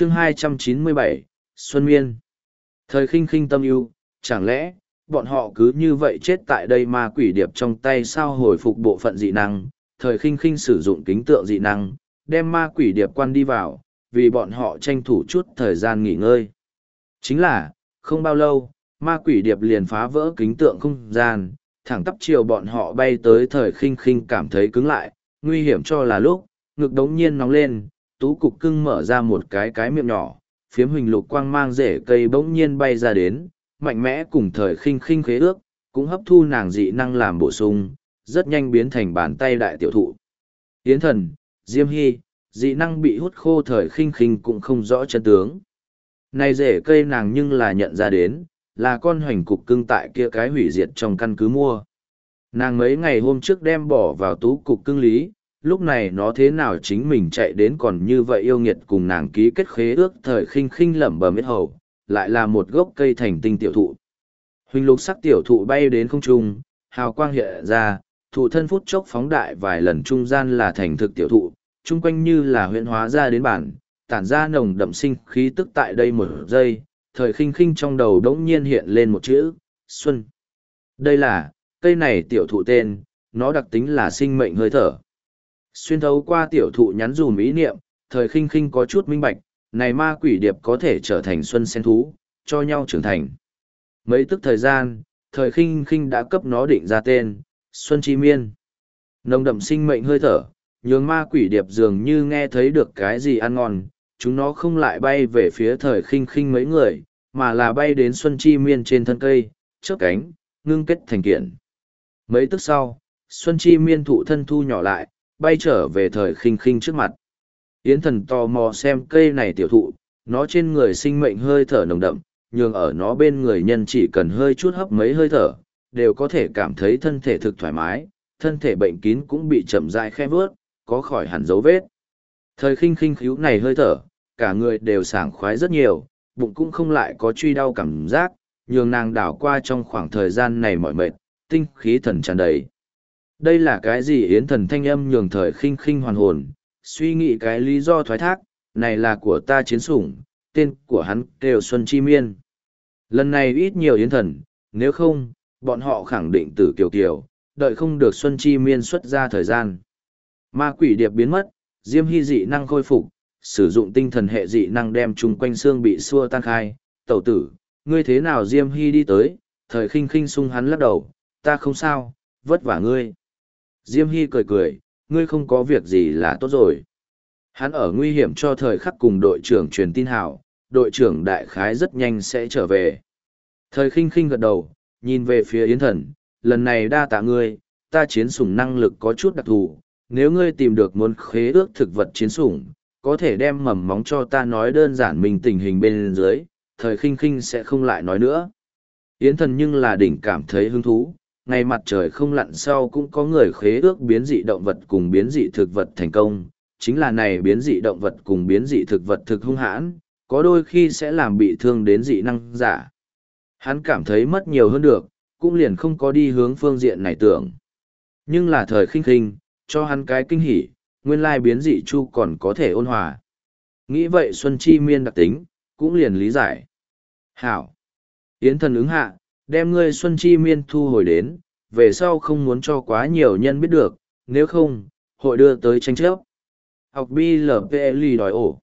chương 297, Xuân Miên. Thời khinh khinh tâm ưu, chẳng lẽ, bọn họ cứ như vậy chết tại đây ma quỷ điệp trong tay sao hồi phục bộ phận dị năng, thời khinh khinh sử dụng kính tượng dị năng, đem ma quỷ điệp quan đi vào, vì bọn họ tranh thủ chút thời gian nghỉ ngơi. Chính là, không bao lâu, ma quỷ điệp liền phá vỡ kính tượng không gian, thẳng tắp chiều bọn họ bay tới thời khinh khinh cảm thấy cứng lại, nguy hiểm cho là lúc, ngực đống nhiên nóng lên, tú cục cưng mở ra một cái cái miệng nhỏ, phiếm huỳnh lục quang mang rễ cây bỗng nhiên bay ra đến, mạnh mẽ cùng thời khinh khinh khế ước, cũng hấp thu nàng dị năng làm bổ sung, rất nhanh biến thành bàn tay đại tiểu thụ. Yến thần, Diêm Hy, dị năng bị hút khô thời khinh khinh cũng không rõ chân tướng. Này rễ cây nàng nhưng là nhận ra đến, là con hoành cục cưng tại kia cái hủy diệt trong căn cứ mua. Nàng mấy ngày hôm trước đem bỏ vào tú cục cưng lý, lúc này nó thế nào chính mình chạy đến còn như vậy yêu nghiệt cùng nàng ký kết khế ước thời khinh khinh lẩm bẩm ít hầu, lại là một gốc cây thành tinh tiểu thụ. Huỳnh lục sắc tiểu thụ bay đến không trung, hào quang hiện ra, thụ thân phút chốc phóng đại vài lần trung gian là thành thực tiểu thụ, chung quanh như là huyện hóa ra đến bản, tản ra nồng đậm sinh khí tức tại đây một giây, thời khinh khinh trong đầu đống nhiên hiện lên một chữ, xuân. Đây là, cây này tiểu thụ tên, nó đặc tính là sinh mệnh hơi thở. Xuyên thấu qua tiểu thụ nhắn dùm ý niệm, thời khinh khinh có chút minh bạch, này ma quỷ điệp có thể trở thành xuân sen thú, cho nhau trưởng thành. Mấy tức thời gian, thời khinh khinh đã cấp nó định ra tên, Xuân Chi Miên. Nồng đậm sinh mệnh hơi thở, nhường ma quỷ điệp dường như nghe thấy được cái gì ăn ngon, chúng nó không lại bay về phía thời khinh khinh mấy người, mà là bay đến Xuân Chi Miên trên thân cây, chớp cánh, ngưng kết thành kiện. Mấy tức sau, Xuân Chi Miên thụ thân thu nhỏ lại, bay trở về thời khinh khinh trước mặt. Yến thần tò mò xem cây này tiểu thụ, nó trên người sinh mệnh hơi thở nồng đậm, nhưng ở nó bên người nhân chỉ cần hơi chút hấp mấy hơi thở, đều có thể cảm thấy thân thể thực thoải mái, thân thể bệnh kín cũng bị chậm rãi khe vớt, có khỏi hẳn dấu vết. Thời khinh khinh khíu này hơi thở, cả người đều sảng khoái rất nhiều, bụng cũng không lại có truy đau cảm giác, nhường nàng đảo qua trong khoảng thời gian này mỏi mệt, tinh khí thần tràn đầy. Đây là cái gì yến thần thanh âm nhường thời khinh khinh hoàn hồn, suy nghĩ cái lý do thoái thác, này là của ta chiến sủng, tên của hắn kêu Xuân Chi Miên. Lần này ít nhiều yến thần, nếu không, bọn họ khẳng định tử kiều kiều, đợi không được Xuân Chi Miên xuất ra thời gian. Ma quỷ điệp biến mất, Diêm Hy dị năng khôi phục, sử dụng tinh thần hệ dị năng đem chung quanh xương bị xua tan khai. Tẩu tử, ngươi thế nào Diêm Hy đi tới, thời khinh khinh sung hắn lắc đầu, ta không sao, vất vả ngươi. Diêm Hy cười cười, ngươi không có việc gì là tốt rồi. Hắn ở nguy hiểm cho thời khắc cùng đội trưởng truyền tin hảo, đội trưởng đại khái rất nhanh sẽ trở về. Thời khinh khinh gật đầu, nhìn về phía Yến Thần, lần này đa tạ ngươi, ta chiến sủng năng lực có chút đặc thù, nếu ngươi tìm được muốn khế ước thực vật chiến sủng, có thể đem mầm móng cho ta nói đơn giản mình tình hình bên dưới, thời khinh khinh sẽ không lại nói nữa. Yến Thần nhưng là đỉnh cảm thấy hứng thú, ngày mặt trời không lặn sau cũng có người khế ước biến dị động vật cùng biến dị thực vật thành công, chính là này biến dị động vật cùng biến dị thực vật thực hung hãn, có đôi khi sẽ làm bị thương đến dị năng giả. Hắn cảm thấy mất nhiều hơn được, cũng liền không có đi hướng phương diện này tưởng. Nhưng là thời khinh khinh, cho hắn cái kinh hỉ, nguyên lai biến dị chu còn có thể ôn hòa. Nghĩ vậy Xuân Chi Miên đặc tính, cũng liền lý giải. Hảo! Yến thần ứng hạ, đem ngươi Xuân Chi Miên thu hồi đến, về sau không muốn cho quá nhiều nhân biết được, nếu không, hội đưa tới tranh chấp. Học BLPL đòi ổ.